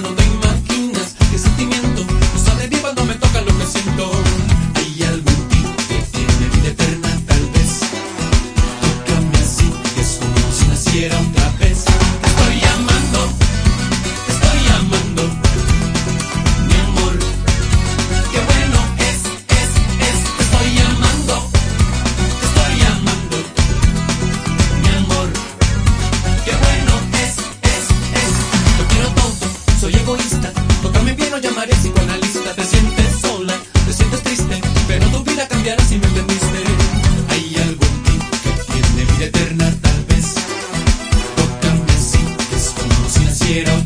no te imaginas, qué sentimiento, no sabe viva, no me toca lo que siento. mirar si me entendiste. Hay algo en ti que tiene vida eterna, tal vez. Tócame así, desconocida si era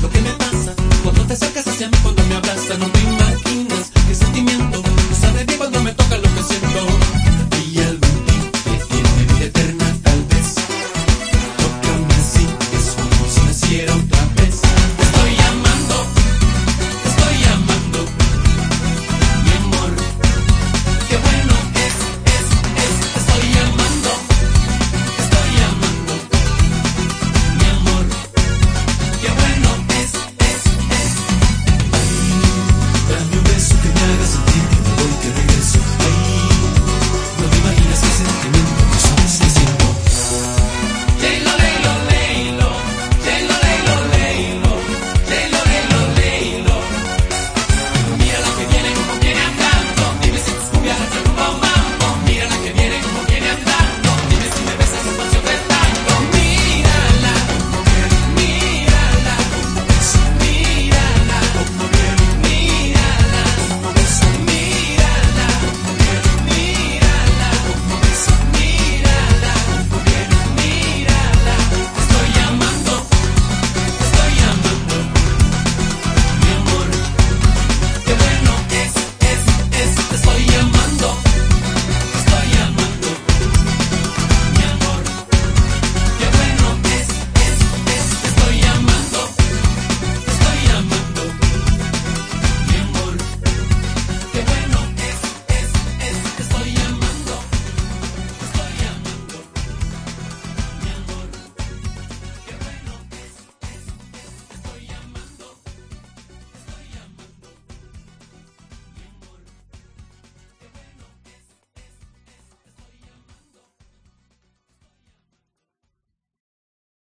lo que me